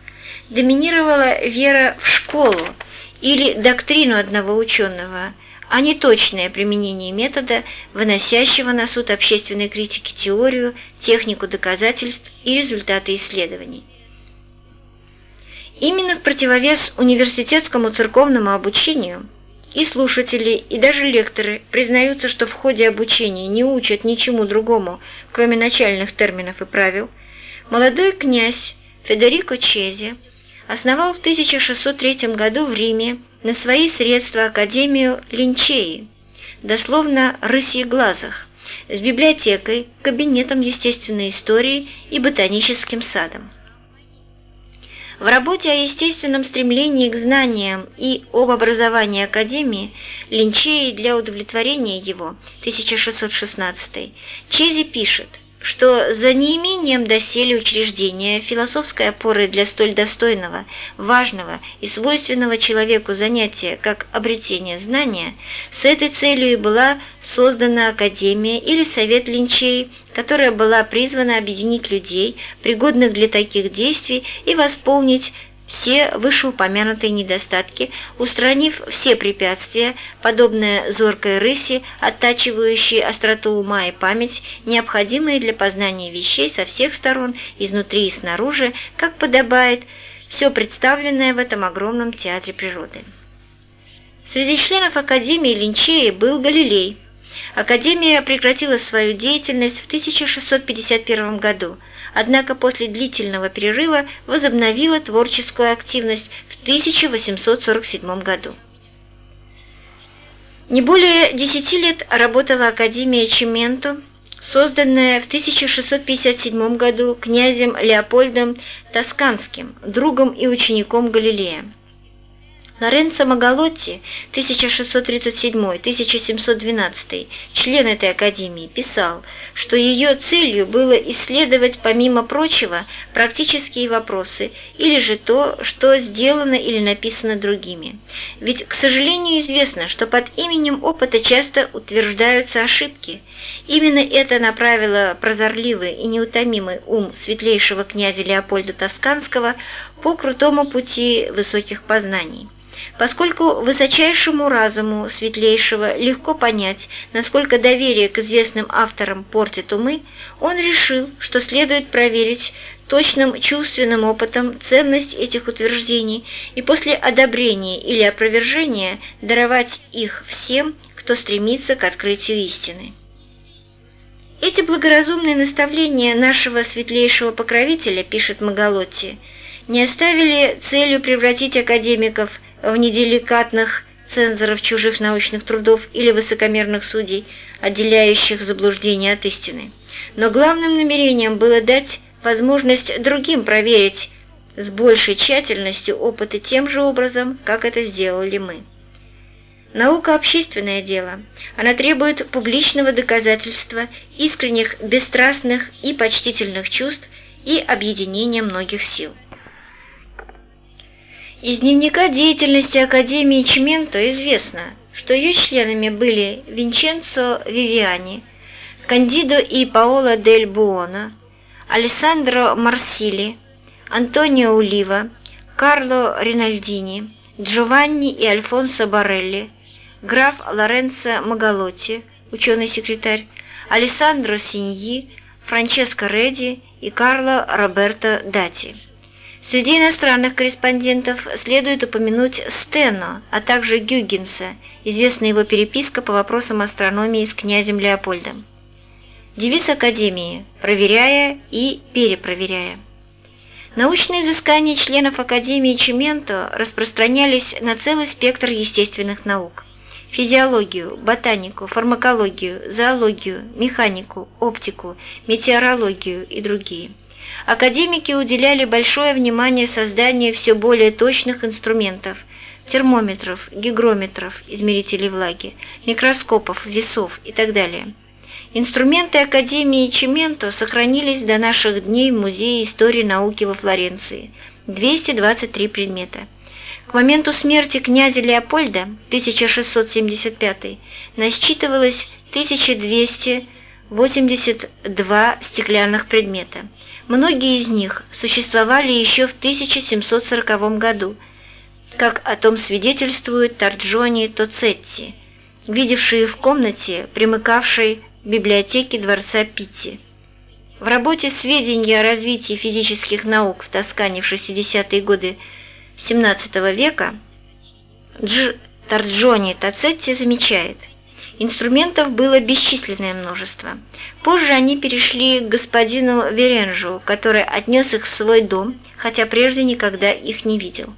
доминировала вера в школу или доктрину одного ученого, а не точное применение метода, выносящего на суд общественной критики теорию, технику доказательств и результаты исследований. Именно в противовес университетскому церковному обучению и слушатели, и даже лекторы признаются, что в ходе обучения не учат ничему другому, кроме начальных терминов и правил, молодой князь Федерико Чези основал в 1603 году в Риме на свои средства Академию Линчеи, дословно «рысьи глазах», с библиотекой, кабинетом естественной истории и ботаническим садом. В работе о естественном стремлении к знаниям и об образовании Академии Линчей для удовлетворения его 1616 Чези пишет – что за неимением доселе учреждения философской опоры для столь достойного, важного и свойственного человеку занятия, как обретение знания, с этой целью и была создана Академия или Совет Линчей, которая была призвана объединить людей, пригодных для таких действий, и восполнить все вышеупомянутые недостатки, устранив все препятствия, подобные зоркой рыси, оттачивающей остроту ума и память, необходимые для познания вещей со всех сторон, изнутри и снаружи, как подобает, все представленное в этом огромном театре природы. Среди членов Академии Линчея был Галилей. Академия прекратила свою деятельность в 1651 году – однако после длительного перерыва возобновила творческую активность в 1847 году. Не более десяти лет работала Академия Чименто, созданная в 1657 году князем Леопольдом Тосканским, другом и учеником Галилея. Лоренцо Магалотти, 1637-1712, член этой академии, писал, что ее целью было исследовать, помимо прочего, практические вопросы или же то, что сделано или написано другими. Ведь, к сожалению, известно, что под именем опыта часто утверждаются ошибки. Именно это направило прозорливый и неутомимый ум светлейшего князя Леопольда Тосканского по крутому пути высоких познаний. Поскольку высочайшему разуму светлейшего легко понять, насколько доверие к известным авторам портит умы, он решил, что следует проверить точным чувственным опытом ценность этих утверждений и после одобрения или опровержения даровать их всем, кто стремится к открытию истины. Эти благоразумные наставления нашего светлейшего покровителя, пишет Магалотти, не оставили целью превратить академиков в неделикатных цензоров чужих научных трудов или высокомерных судей, отделяющих заблуждение от истины. Но главным намерением было дать возможность другим проверить с большей тщательностью опыты тем же образом, как это сделали мы. Наука – общественное дело. Она требует публичного доказательства, искренних, бесстрастных и почтительных чувств и объединения многих сил. Из дневника деятельности Академии Чименто известно, что ее членами были Винченцо Вивиани, Кандидо и Паоло дель Буоно, Алессандро Марсили, Антонио Улива, Карло Ринальдини, Джованни и Альфонсо Барелли, граф Лоренцо Магалотти, ученый-секретарь, Алессандро Синьи, Франческо Редди и Карло Роберто Дати. Среди иностранных корреспондентов следует упомянуть Стено, а также Гюгенса, известная его переписка по вопросам астрономии с князем Леопольдом. Девиз Академии «Проверяя и перепроверяя». Научные изыскания членов Академии Чименто распространялись на целый спектр естественных наук – физиологию, ботанику, фармакологию, зоологию, механику, оптику, метеорологию и другие – академики уделяли большое внимание созданию все более точных инструментов – термометров, гигрометров, измерителей влаги, микроскопов, весов и так далее. Инструменты Академии Чименто сохранились до наших дней в Музее истории науки во Флоренции – 223 предмета. К моменту смерти князя Леопольда, 1675, насчитывалось 1282 стеклянных предмета – Многие из них существовали еще в 1740 году, как о том свидетельствует Тарджони Тоцетти, видевший в комнате, примыкавшей к библиотеке дворца Питти. В работе «Сведения о развитии физических наук в Тоскане в 60-е годы XVII века» Дж. Тарджони Тоцетти замечает – Инструментов было бесчисленное множество. Позже они перешли к господину Веренжу, который отнес их в свой дом, хотя прежде никогда их не видел.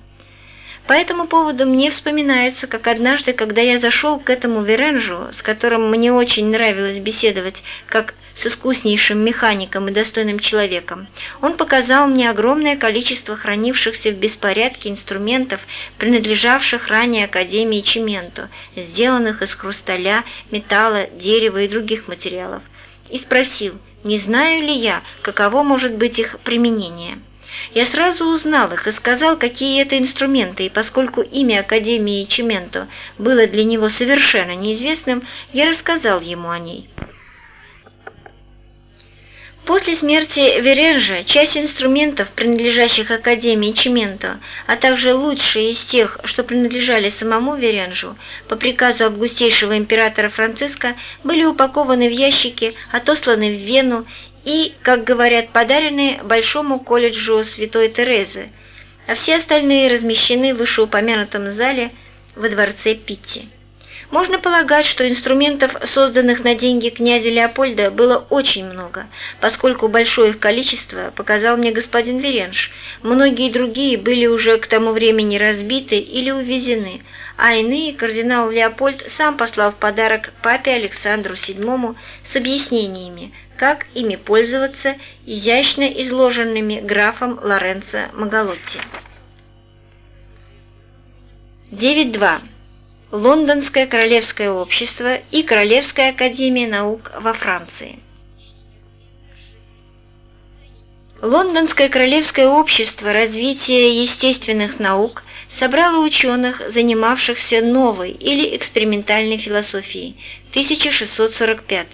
По этому поводу мне вспоминается, как однажды, когда я зашел к этому Веренжу, с которым мне очень нравилось беседовать, как с искуснейшим механиком и достойным человеком, он показал мне огромное количество хранившихся в беспорядке инструментов, принадлежавших ранее Академии Чименто, сделанных из хрусталя, металла, дерева и других материалов, и спросил, не знаю ли я, каково может быть их применение. Я сразу узнал их и сказал, какие это инструменты, и поскольку имя Академии Чименто было для него совершенно неизвестным, я рассказал ему о ней. После смерти Веренжа часть инструментов, принадлежащих Академии Чименто, а также лучшие из тех, что принадлежали самому Веренжу, по приказу августейшего императора Франциска, были упакованы в ящики, отосланы в Вену и, как говорят, подарены Большому колледжу Святой Терезы, а все остальные размещены в вышеупомянутом зале во дворце Питти. Можно полагать, что инструментов, созданных на деньги князя Леопольда, было очень много, поскольку большое их количество показал мне господин Веренш. Многие другие были уже к тому времени разбиты или увезены, а иные кардинал Леопольд сам послал в подарок папе Александру VII с объяснениями, как ими пользоваться, изящно изложенными графом Лоренцо Магалотти. 9.2. Лондонское королевское общество и Королевская академия наук во Франции. Лондонское королевское общество развития естественных наук собрало ученых, занимавшихся новой или экспериментальной философией, 1645.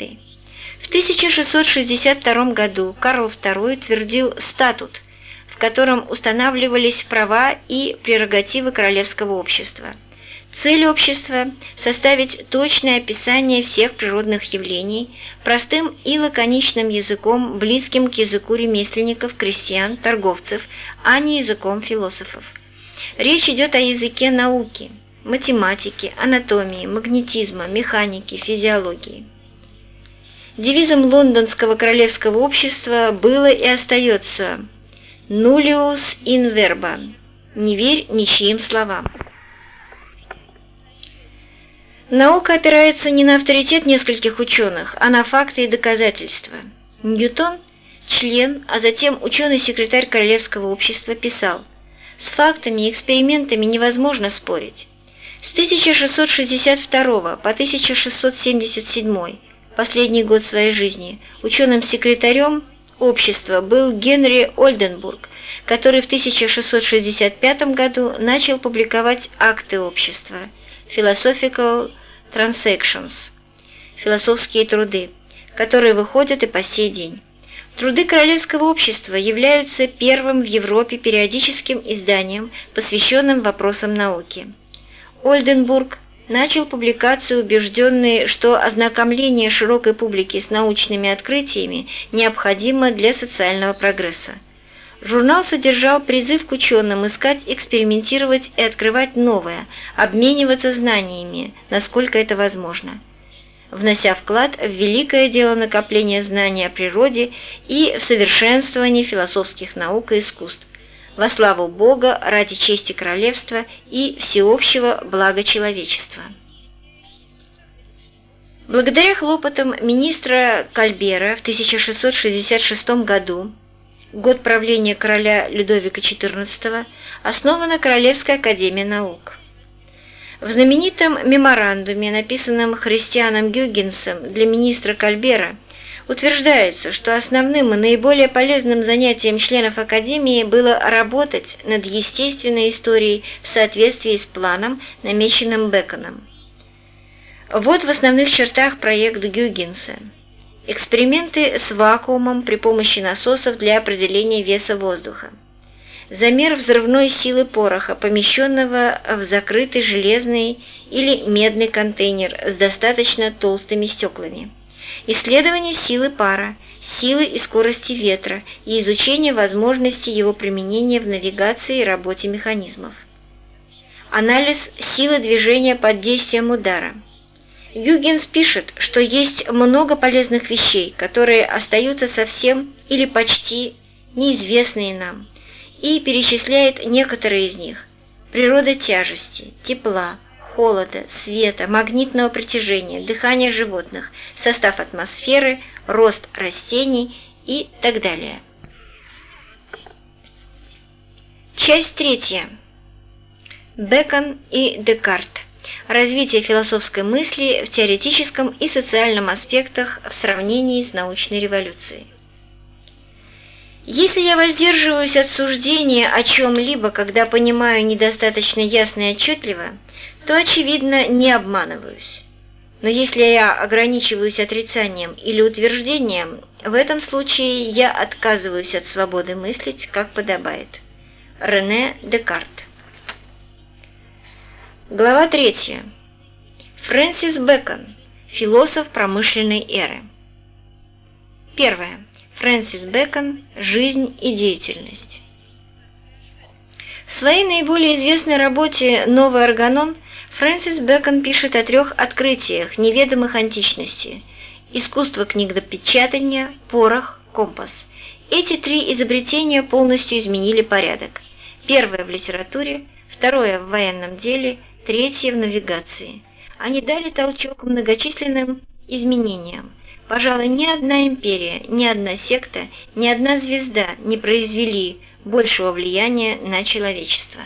В 1662 году Карл II утвердил статут, в котором устанавливались права и прерогативы королевского общества – Цель общества – составить точное описание всех природных явлений простым и лаконичным языком, близким к языку ремесленников, крестьян, торговцев, а не языком философов. Речь идет о языке науки, математики, анатомии, магнетизма, механики, физиологии. Девизом лондонского королевского общества было и остается «Nullius in verba» – «Не верь ничьим словам». Наука опирается не на авторитет нескольких ученых, а на факты и доказательства. Ньютон, член, а затем ученый-секретарь Королевского общества, писал, «С фактами и экспериментами невозможно спорить. С 1662 по 1677, последний год своей жизни, ученым-секретарем общества был Генри Ольденбург, который в 1665 году начал публиковать акты общества Philosophical Transactions – философские труды, которые выходят и по сей день. Труды Королевского общества являются первым в Европе периодическим изданием, посвященным вопросам науки. Ольденбург начал публикацию, убежденный, что ознакомление широкой публики с научными открытиями необходимо для социального прогресса. Журнал содержал призыв к ученым искать, экспериментировать и открывать новое, обмениваться знаниями, насколько это возможно, внося вклад в великое дело накопления знаний о природе и в совершенствование философских наук и искусств, во славу Бога, ради чести королевства и всеобщего блага человечества. Благодаря хлопотам министра Кальбера в 1666 году год правления короля Людовика XIV, основана Королевская академия наук. В знаменитом меморандуме, написанном Христианом Гюгенсом для министра Кальбера, утверждается, что основным и наиболее полезным занятием членов Академии было работать над естественной историей в соответствии с планом, намеченным Беконом. Вот в основных чертах проект Гюгенса. Эксперименты с вакуумом при помощи насосов для определения веса воздуха. Замер взрывной силы пороха, помещенного в закрытый железный или медный контейнер с достаточно толстыми стеклами. Исследование силы пара, силы и скорости ветра и изучение возможности его применения в навигации и работе механизмов. Анализ силы движения под действием удара – Югенс пишет, что есть много полезных вещей, которые остаются совсем или почти неизвестные нам, и перечисляет некоторые из них. природа тяжести, тепла, холода, света, магнитного притяжения, дыхание животных, состав атмосферы, рост растений и так далее. Часть третья. Бекон и Декарт. Развитие философской мысли в теоретическом и социальном аспектах в сравнении с научной революцией. Если я воздерживаюсь от суждения о чем-либо, когда понимаю недостаточно ясно и отчетливо, то, очевидно, не обманываюсь. Но если я ограничиваюсь отрицанием или утверждением, в этом случае я отказываюсь от свободы мыслить, как подобает. Рене Декарт Глава 3. Фрэнсис Бэкон. Философ промышленной эры. Первое. Фрэнсис Бэкон. Жизнь и деятельность. В своей наиболее известной работе «Новый органон» Фрэнсис Бэкон пишет о трех открытиях, неведомых античности – искусство книгопечатания, порох, компас. Эти три изобретения полностью изменили порядок. Первое в литературе, второе в военном деле, третье в навигации. Они дали толчок многочисленным изменениям. Пожалуй, ни одна империя, ни одна секта, ни одна звезда не произвели большего влияния на человечество.